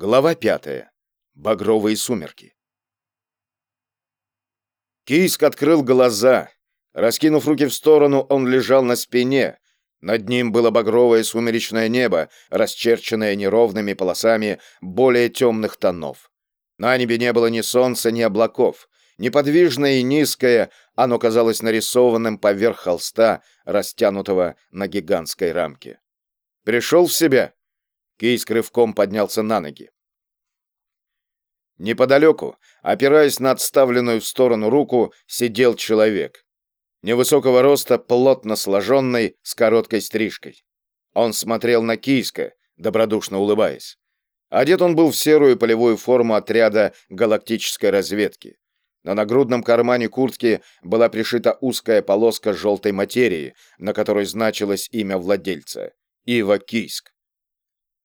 Глава пятая. Багровые сумерки. Кийск открыл глаза. Раскинув руки в сторону, он лежал на спине. Над ним было багровое сумеречное небо, расчерченное неровными полосами более темных тонов. На небе не было ни солнца, ни облаков. Неподвижное и низкое, оно казалось нарисованным поверх холста, растянутого на гигантской рамке. «Пришел в себя?» Кейс рывком поднялся на ноги. Неподалеку, опираясь на отставленную в сторону руку, сидел человек. Невысокого роста, плотно сложенный, с короткой стрижкой. Он смотрел на Кийска, добродушно улыбаясь. Одет он был в серую полевую форму отряда галактической разведки. На нагрудном кармане куртки была пришита узкая полоска желтой материи, на которой значилось имя владельца — Ива Кийск.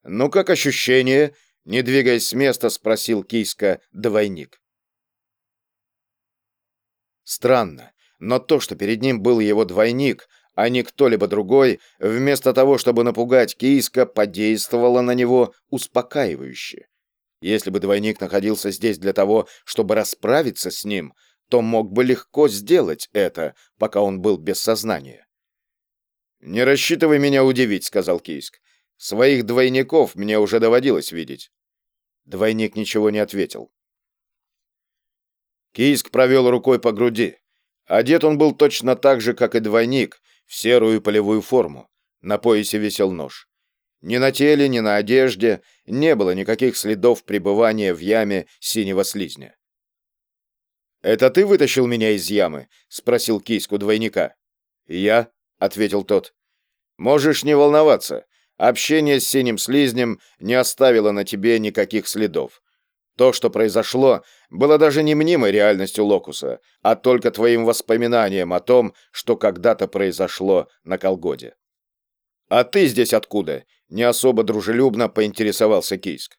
«Ну как ощущение?» — не двигаясь с места, спросил Кийска двойник. Странно, но то, что перед ним был его двойник, а не кто-либо другой, вместо того, чтобы напугать Кийска, подействовало на него успокаивающе. Если бы двойник находился здесь для того, чтобы расправиться с ним, то мог бы легко сделать это, пока он был без сознания. «Не рассчитывай меня удивить», — сказал Кийск. Своих двойников мне уже доводилось видеть. Двойник ничего не ответил. Кийск провел рукой по груди. Одет он был точно так же, как и двойник, в серую полевую форму. На поясе висел нож. Ни на теле, ни на одежде не было никаких следов пребывания в яме синего слизня. «Это ты вытащил меня из ямы?» — спросил Кийск у двойника. «Я», — ответил тот. «Можешь не волноваться. Общение с синим слизнем не оставило на тебе никаких следов. То, что произошло, было даже не мнимой реальностью Локуса, а только твоим воспоминанием о том, что когда-то произошло на Колгоде. «А ты здесь откуда?» — не особо дружелюбно поинтересовался Кийск.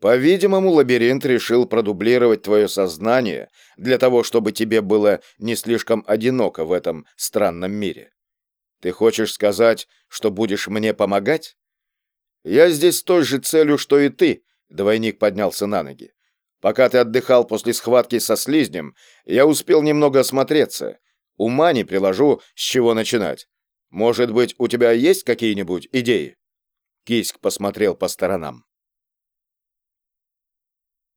«По-видимому, лабиринт решил продублировать твое сознание для того, чтобы тебе было не слишком одиноко в этом странном мире. Ты хочешь сказать, что будешь мне помогать? Я здесь с той же целью, что и ты, двойник поднялся на ноги. Пока ты отдыхал после схватки со слизнем, я успел немного осмотреться. Ума не приложу, с чего начинать. Может быть, у тебя есть какие-нибудь идеи? Киськ посмотрел по сторонам.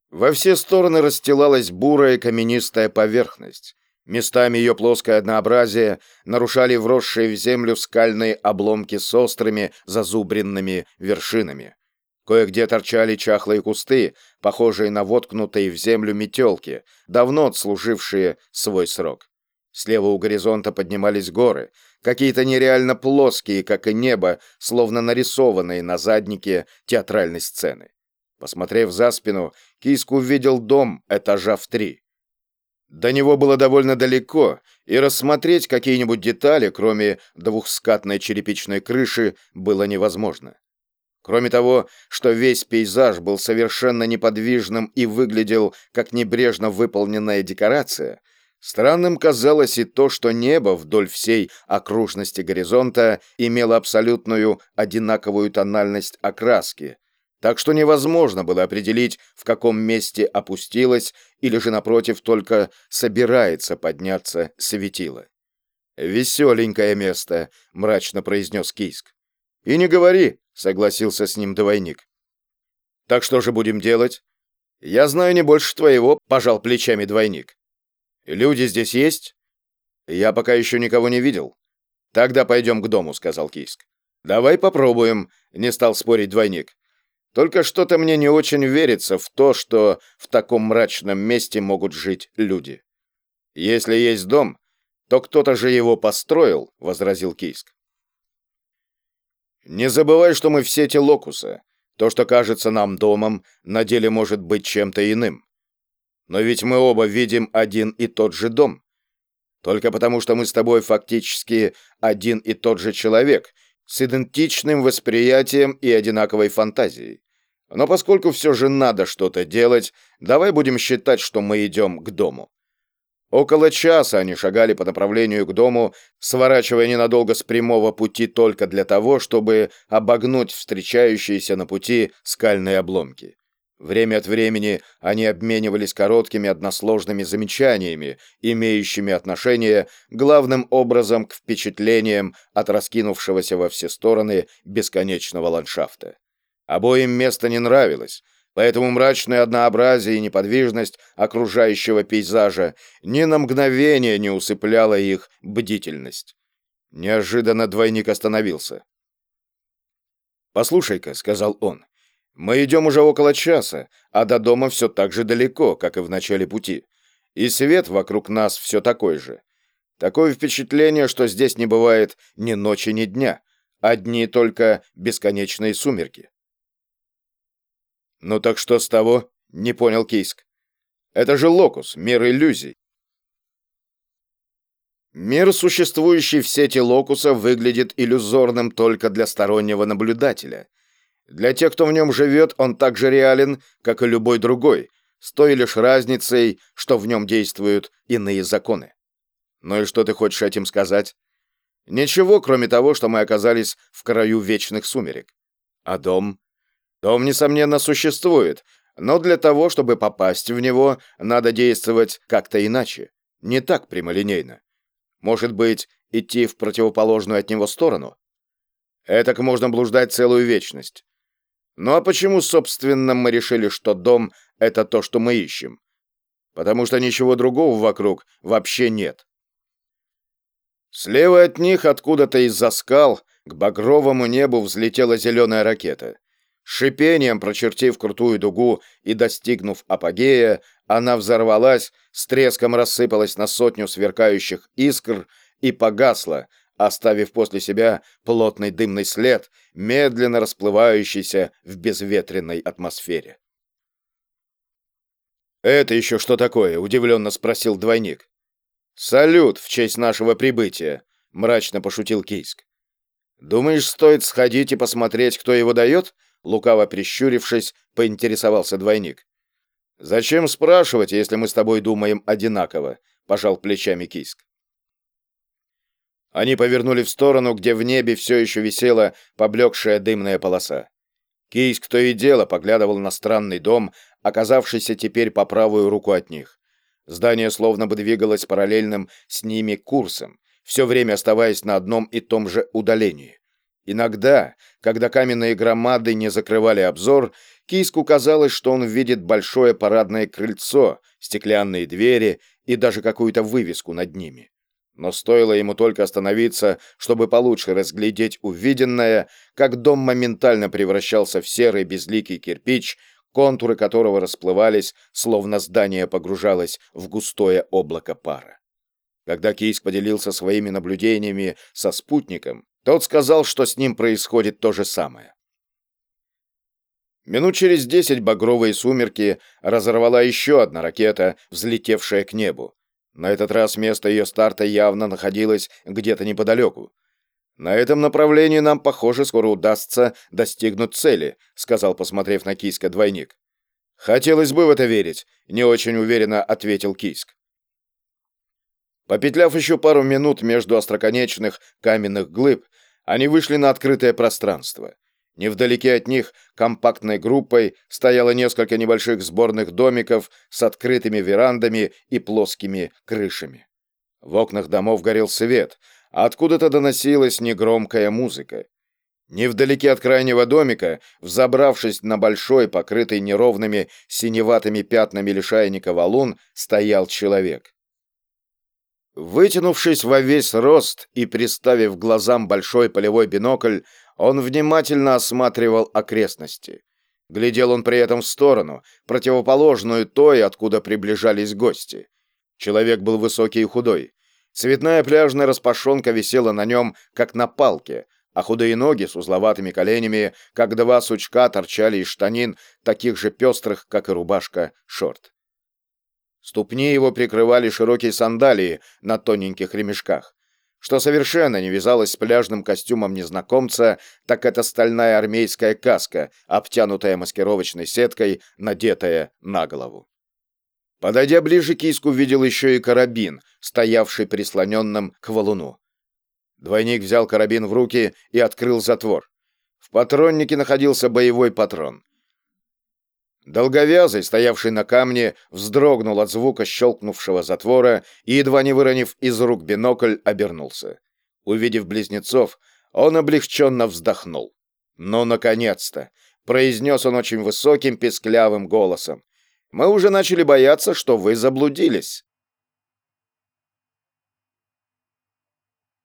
Во все стороны расстилалась бурая каменистая поверхность. Местами ее плоское однообразие нарушали вросшие в землю скальные обломки с острыми зазубренными вершинами. Кое-где торчали чахлые кусты, похожие на воткнутые в землю метелки, давно отслужившие свой срок. Слева у горизонта поднимались горы, какие-то нереально плоские, как и небо, словно нарисованные на заднике театральной сцены. Посмотрев за спину, Киск увидел дом этажа в три. До него было довольно далеко, и рассмотреть какие-нибудь детали, кроме двухскатной черепичной крыши, было невозможно. Кроме того, что весь пейзаж был совершенно неподвижным и выглядел как небрежно выполненная декорация, странным казалось и то, что небо вдоль всей окружности горизонта имело абсолютную одинаковую тональность окраски, так что невозможно было определить, в каком месте опустилось или же, напротив, только собирается подняться светило. «Веселенькое место», — мрачно произнес Кийск. «И не говори», — согласился с ним двойник. «Так что же будем делать?» «Я знаю не больше твоего», — пожал плечами двойник. «Люди здесь есть?» «Я пока еще никого не видел». «Тогда пойдем к дому», — сказал Кийск. «Давай попробуем», — не стал спорить двойник. Только что-то мне не очень верится в то, что в таком мрачном месте могут жить люди. Если есть дом, то кто-то же его построил, возразил Кийск. Не забывай, что мы в сети Локуса. То, что кажется нам домом, на деле может быть чем-то иным. Но ведь мы оба видим один и тот же дом. Только потому, что мы с тобой фактически один и тот же человек, с идентичным восприятием и одинаковой фантазией. Но поскольку все же надо что-то делать, давай будем считать, что мы идем к дому. Около часа они шагали по направлению к дому, сворачивая ненадолго с прямого пути только для того, чтобы обогнуть встречающиеся на пути скальные обломки. Время от времени они обменивались короткими односложными замечаниями, имеющими отношение главным образом к впечатлениям от раскинувшегося во все стороны бесконечного ландшафта. Обоим место не нравилось, Поэтому мрачное однообразие и неподвижность окружающего пейзажа ни на мгновение не усыпляла их бдительность. Неожиданно двойник остановился. «Послушай-ка», — сказал он, — «мы идем уже около часа, а до дома все так же далеко, как и в начале пути. И свет вокруг нас все такой же. Такое впечатление, что здесь не бывает ни ночи, ни дня. Одни только бесконечные сумерки. «Ну так что с того?» — не понял Кейск. «Это же локус, мир иллюзий». Мир, существующий в сети локуса, выглядит иллюзорным только для стороннего наблюдателя. Для тех, кто в нем живет, он так же реален, как и любой другой, с той лишь разницей, что в нем действуют иные законы. Ну и что ты хочешь этим сказать? Ничего, кроме того, что мы оказались в краю вечных сумерек. А дом? Дом, несомненно, существует, но для того, чтобы попасть в него, надо действовать как-то иначе, не так прямолинейно. Может быть, идти в противоположную от него сторону? Этак можно блуждать целую вечность. Ну а почему, собственно, мы решили, что дом — это то, что мы ищем? Потому что ничего другого вокруг вообще нет. Слева от них, откуда-то из-за скал, к багровому небу взлетела зеленая ракета. Шипением прочертив крутую дугу и достигнув апогея, она взорвалась, с треском рассыпалась на сотню сверкающих искр и погасла, оставив после себя плотный дымный след, медленно расплывающийся в безветренной атмосфере. «Это еще что такое?» — удивленно спросил двойник. «Салют в честь нашего прибытия», — мрачно пошутил Кийск. «Думаешь, стоит сходить и посмотреть, кто его дает?» Лукаво прищурившись, поинтересовался двойник. «Зачем спрашивать, если мы с тобой думаем одинаково?» — пожал плечами Киск. Они повернули в сторону, где в небе все еще висела поблекшая дымная полоса. Кийск то и дело поглядывал на странный дом, оказавшийся теперь по правую руку от них. Здание словно бы двигалось параллельным с ними курсом, все время оставаясь на одном и том же удалении. Иногда, когда каменные громады не закрывали обзор, Киску казалось, что он видит большое парадное крыльцо, стеклянные двери и даже какую-то вывеску над ними. Но стоило ему только остановиться, чтобы получше разглядеть увиденное, как дом моментально превращался в серый безликий кирпич, контуры которого расплывались, словно здание погружалось в густое облако пара. Когда Кийск поделился своими наблюдениями со спутником, тот сказал, что с ним происходит то же самое. Минут через десять багровые сумерки разорвала еще одна ракета, взлетевшая к небу. На этот раз место ее старта явно находилось где-то неподалеку. «На этом направлении нам, похоже, скоро удастся достигнуть цели», сказал, посмотрев на Киска двойник. «Хотелось бы в это верить», — не очень уверенно ответил Киск. Попетляв еще пару минут между остроконечных каменных глыб, они вышли на открытое пространство. Невдалеке от них компактной группой стояло несколько небольших сборных домиков с открытыми верандами и плоскими крышами. В окнах домов горел свет, а откуда-то доносилась негромкая музыка. Невдалеке от крайнего домика, взобравшись на большой, покрытый неровными синеватыми пятнами лишайника валун, стоял человек. Вытянувшись во весь рост и приставив глазам большой полевой бинокль, он внимательно осматривал окрестности. Глядел он при этом в сторону, противоположную той, откуда приближались гости. Человек был высокий и худой. Цветная пляжная распашонка висела на нем, как на палке, а худые ноги с узловатыми коленями, как два сучка, торчали из штанин, таких же пестрых, как и рубашка, шорт. Ступни его прикрывали широкие сандалии на тоненьких ремешках. Что совершенно не вязалось с пляжным костюмом незнакомца, так это стальная армейская каска, обтянутая маскировочной сеткой, надетая на голову. Подойдя ближе, Киск увидел еще и карабин, стоявший прислоненным к валуну. Двойник взял карабин в руки и открыл затвор. В патроннике находился боевой патрон. Долговязый, стоявший на камне, вздрогнул от звука щелкнувшего затвора и, едва не выронив из рук бинокль, обернулся. Увидев близнецов, он облегченно вздохнул. «Ну, наконец-то!» — произнес он очень высоким, песклявым голосом. «Мы уже начали бояться, что вы заблудились».